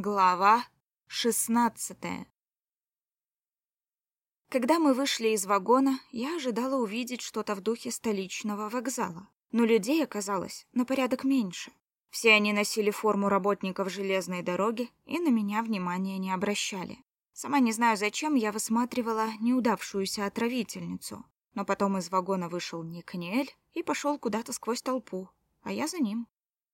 Глава шестнадцатая Когда мы вышли из вагона, я ожидала увидеть что-то в духе столичного вокзала. Но людей оказалось на порядок меньше. Все они носили форму работников железной дороги и на меня внимания не обращали. Сама не знаю, зачем я высматривала неудавшуюся отравительницу. Но потом из вагона вышел Никаниэль и пошел куда-то сквозь толпу, а я за ним.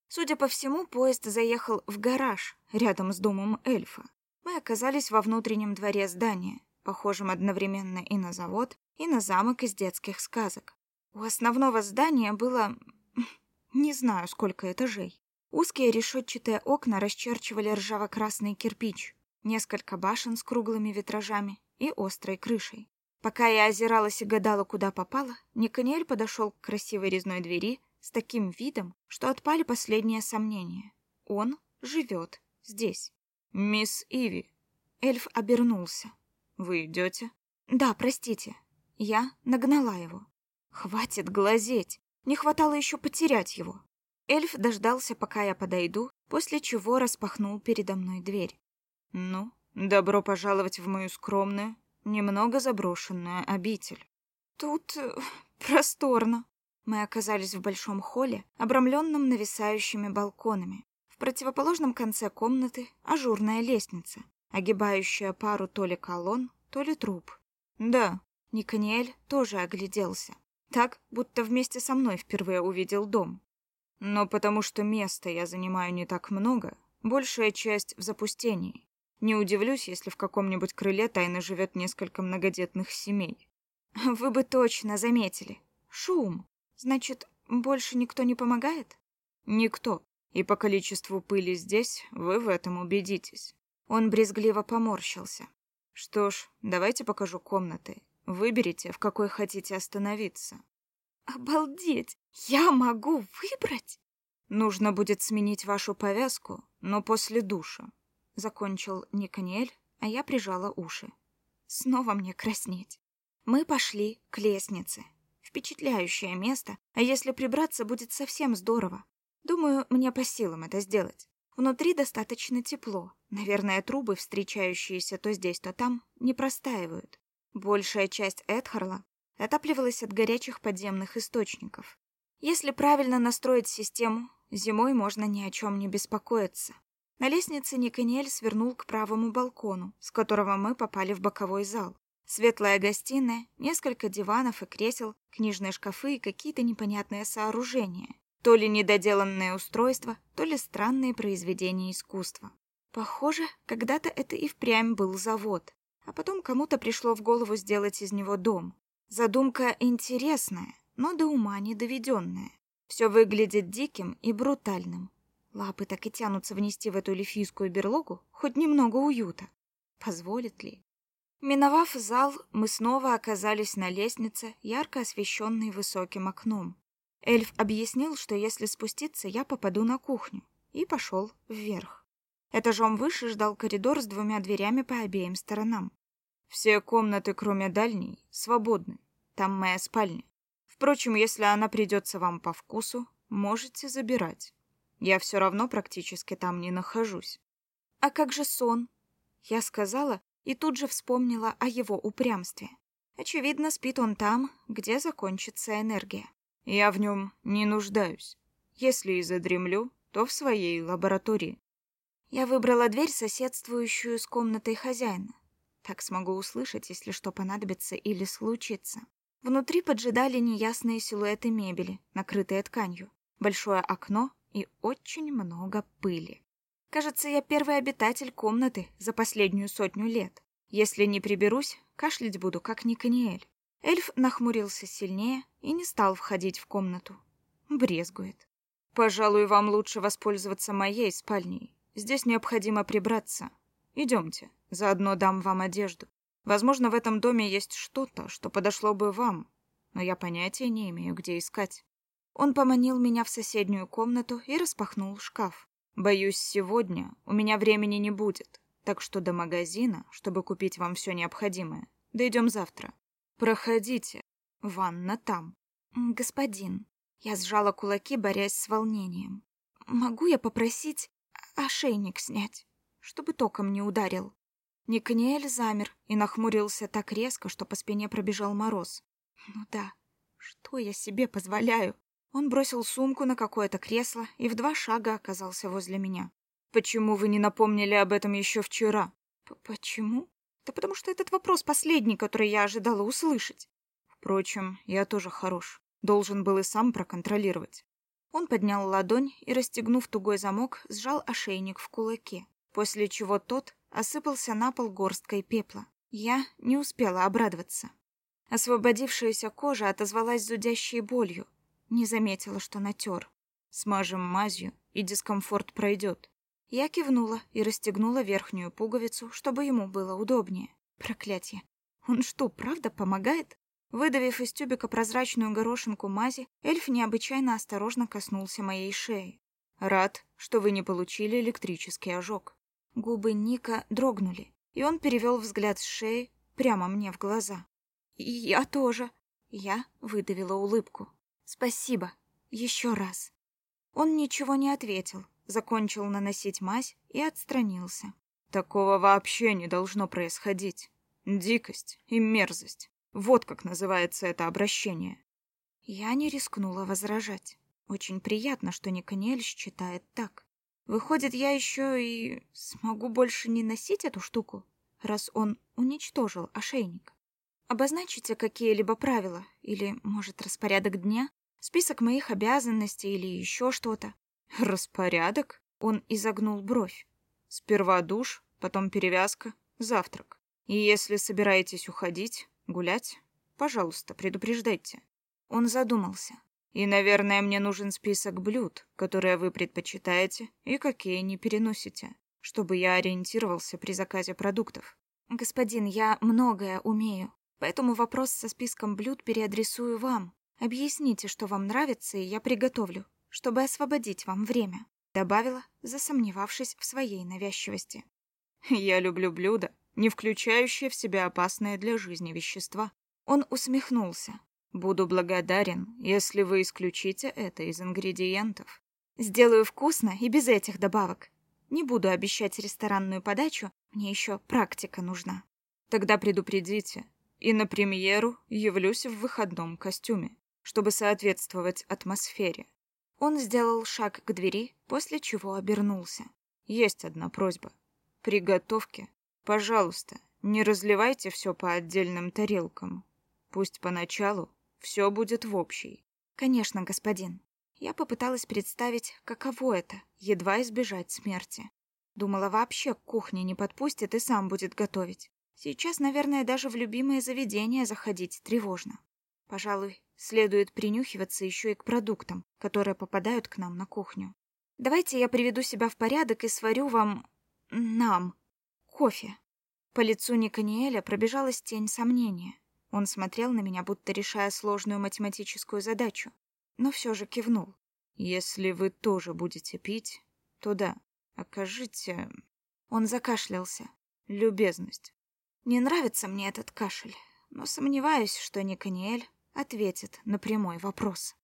Судя по всему, поезд заехал в гараж рядом с домом эльфа. Мы оказались во внутреннем дворе здания, похожем одновременно и на завод, и на замок из детских сказок. У основного здания было... не знаю, сколько этажей. Узкие решетчатые окна расчерчивали ржаво-красный кирпич, несколько башен с круглыми витражами и острой крышей. Пока я озиралась и гадала, куда попала, Никаниэль подошел к красивой резной двери с таким видом, что отпали последние сомнения. Он живет здесь. «Мисс Иви». Эльф обернулся. «Вы идете?» «Да, простите». Я нагнала его. «Хватит глазеть. Не хватало еще потерять его». Эльф дождался, пока я подойду, после чего распахнул передо мной дверь. «Ну, добро пожаловать в мою скромную, немного заброшенную обитель». «Тут э, просторно», мы оказались в большом холле, обрамленном нависающими балконами. В противоположном конце комнаты ажурная лестница, огибающая пару то ли колонн, то ли труб. Да, Никаниэль тоже огляделся. Так, будто вместе со мной впервые увидел дом. Но потому что места я занимаю не так много, большая часть в запустении. Не удивлюсь, если в каком-нибудь крыле тайно живет несколько многодетных семей. Вы бы точно заметили. Шум. Значит, больше никто не помогает? Никто. И по количеству пыли здесь вы в этом убедитесь. Он брезгливо поморщился. Что ж, давайте покажу комнаты. Выберите, в какой хотите остановиться. Обалдеть! Я могу выбрать? Нужно будет сменить вашу повязку, но после душа. Закончил Никаниэль, а я прижала уши. Снова мне краснеть. Мы пошли к лестнице. Впечатляющее место, а если прибраться, будет совсем здорово. Думаю, мне по силам это сделать. Внутри достаточно тепло. Наверное, трубы, встречающиеся то здесь, то там, не простаивают. Большая часть Эдхарла отапливалась от горячих подземных источников. Если правильно настроить систему, зимой можно ни о чем не беспокоиться. На лестнице Никаниэль свернул к правому балкону, с которого мы попали в боковой зал. Светлая гостиная, несколько диванов и кресел, книжные шкафы и какие-то непонятные сооружения. То ли недоделанное устройство, то ли странные произведения искусства. Похоже, когда-то это и впрямь был завод, а потом кому-то пришло в голову сделать из него дом. Задумка интересная, но до ума не доведенная. Все выглядит диким и брутальным. Лапы так и тянутся внести в эту эльфийскую берлогу хоть немного уюта. Позволит ли? Миновав зал, мы снова оказались на лестнице, ярко освещенной высоким окном. Эльф объяснил, что если спуститься, я попаду на кухню, и пошел вверх. Этажом выше ждал коридор с двумя дверями по обеим сторонам. Все комнаты, кроме дальней, свободны. Там моя спальня. Впрочем, если она придется вам по вкусу, можете забирать. Я все равно практически там не нахожусь. А как же сон? Я сказала, и тут же вспомнила о его упрямстве. Очевидно, спит он там, где закончится энергия. Я в нем не нуждаюсь. Если и задремлю, то в своей лаборатории. Я выбрала дверь, соседствующую с комнатой хозяина. Так смогу услышать, если что понадобится или случится. Внутри поджидали неясные силуэты мебели, накрытые тканью, большое окно и очень много пыли. Кажется, я первый обитатель комнаты за последнюю сотню лет. Если не приберусь, кашлять буду, как Никаниэль. Эльф нахмурился сильнее и не стал входить в комнату. Брезгует. Пожалуй, вам лучше воспользоваться моей спальней. Здесь необходимо прибраться. Идемте, заодно дам вам одежду. Возможно, в этом доме есть что-то, что подошло бы вам, но я понятия не имею, где искать. Он поманил меня в соседнюю комнату и распахнул шкаф. Боюсь, сегодня у меня времени не будет, так что до магазина, чтобы купить вам все необходимое, дойдем завтра. Проходите. Ванна там. Господин, я сжала кулаки, борясь с волнением. Могу я попросить ошейник снять? чтобы током не ударил. Никаниэль замер и нахмурился так резко, что по спине пробежал мороз. Ну да, что я себе позволяю? Он бросил сумку на какое-то кресло и в два шага оказался возле меня. Почему вы не напомнили об этом еще вчера? П Почему? Да потому что этот вопрос последний, который я ожидала услышать. Впрочем, я тоже хорош. Должен был и сам проконтролировать. Он поднял ладонь и, расстегнув тугой замок, сжал ошейник в кулаке, после чего тот осыпался на пол горсткой пепла. Я не успела обрадоваться. Освободившаяся кожа отозвалась зудящей болью. Не заметила, что натер. Смажем мазью, и дискомфорт пройдет. Я кивнула и расстегнула верхнюю пуговицу, чтобы ему было удобнее. Проклятье. Он что, правда помогает? Выдавив из тюбика прозрачную горошинку мази, эльф необычайно осторожно коснулся моей шеи. Рад, что вы не получили электрический ожог. Губы Ника дрогнули, и он перевел взгляд с шеи прямо мне в глаза. «Я тоже». Я выдавила улыбку. «Спасибо. Еще раз». Он ничего не ответил, закончил наносить мазь и отстранился. Такого вообще не должно происходить. Дикость и мерзость. Вот как называется это обращение. Я не рискнула возражать. Очень приятно, что Никаниэль считает так. Выходит, я еще и смогу больше не носить эту штуку, раз он уничтожил ошейник. Обозначите какие-либо правила или, может, распорядок дня, список моих обязанностей или еще что-то. Распорядок? Он изогнул бровь. Сперва душ, потом перевязка, завтрак. И если собираетесь уходить, гулять, пожалуйста, предупреждайте. Он задумался. И, наверное, мне нужен список блюд, которые вы предпочитаете и какие не переносите, чтобы я ориентировался при заказе продуктов. Господин, я многое умею, поэтому вопрос со списком блюд переадресую вам. Объясните, что вам нравится, и я приготовлю чтобы освободить вам время», — добавила, засомневавшись в своей навязчивости. «Я люблю блюда, не включающие в себя опасные для жизни вещества». Он усмехнулся. «Буду благодарен, если вы исключите это из ингредиентов». «Сделаю вкусно и без этих добавок. Не буду обещать ресторанную подачу, мне еще практика нужна». «Тогда предупредите, и на премьеру явлюсь в выходном костюме, чтобы соответствовать атмосфере. Он сделал шаг к двери, после чего обернулся. Есть одна просьба. При готовке, пожалуйста, не разливайте все по отдельным тарелкам. Пусть поначалу все будет в общей. Конечно, господин. Я попыталась представить, каково это едва избежать смерти. Думала, вообще к не подпустит и сам будет готовить. Сейчас, наверное, даже в любимое заведение заходить тревожно. Пожалуй, следует принюхиваться еще и к продуктам, которые попадают к нам на кухню. Давайте я приведу себя в порядок и сварю вам... нам... кофе. По лицу Никаниэля пробежалась тень сомнения. Он смотрел на меня, будто решая сложную математическую задачу, но все же кивнул. «Если вы тоже будете пить, то да, окажите...» Он закашлялся. «Любезность». Не нравится мне этот кашель, но сомневаюсь, что Никаниэль ответит на прямой вопрос.